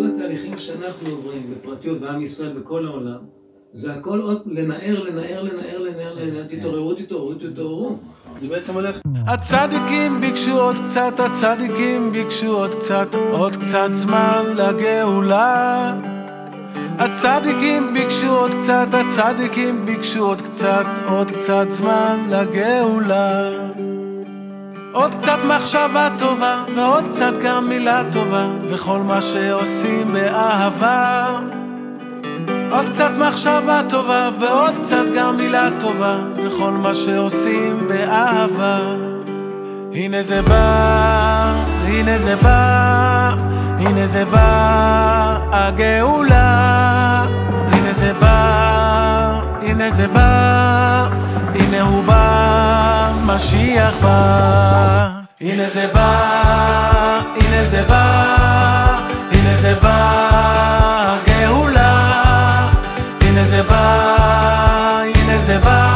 כל התהליכים שאנחנו עוברים בפרטיות בעם ישראל וכל העולם, זה הכל עוד לנער, לנער, לנער, לנער, לנער, תתעוררו, תתעוררו, תתעוררו. זה בעצם הולך... הצדיקים ביקשו עוד קצת, הצדיקים ביקשו עוד קצת, עוד קצת זמן לגאולה. הצדיקים ביקשו עוד קצת, הצדיקים ביקשו עוד קצת, עוד קצת זמן לגאולה. עוד קצת מחשבה טובה, ועוד קצת גם מילה טובה, וכל מה שעושים באהבה. עוד קצת מחשבה טובה, ועוד קצת גם מילה טובה, וכל מה שעושים באהבה. הנה זה בא, הנה זה בא, הנה זה בא, הגאולה. הנה זה בא, בא, משיח בא. הנה זה בא, הנה זה בא, הנה זה בא, הגאולה. הנה זה בא, הנה זה בא,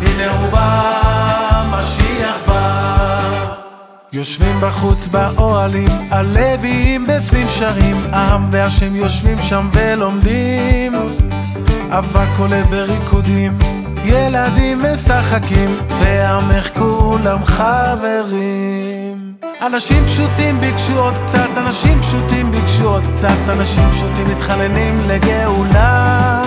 הנה הוא בא, משיח בא. יושבים בחוץ באוהלים, הלוויים בפנים שרים, העם והשם יושבים שם ולומדים. אבק עולה בריקודים, ילדים משחקים, ועמך כולם חברים. אנשים פשוטים ביקשו עוד קצת, אנשים פשוטים ביקשו עוד קצת, אנשים פשוטים מתחננים לגאולה.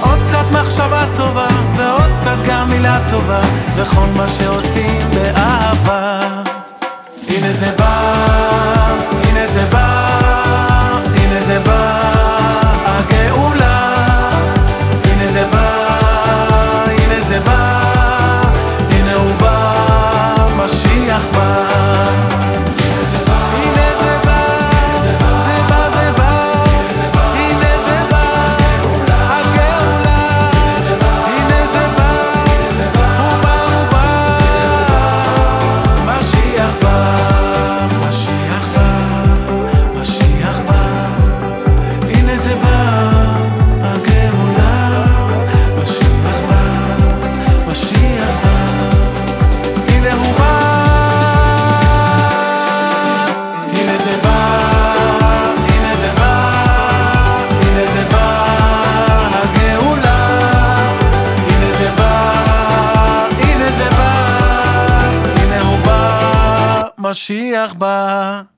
עוד קצת מחשבה טובה, ועוד קצת גם מילה טובה, וכל מה שעושים באהבה. הנה זה בא, הנה זה בא, הנה הוא בא, משיח בא.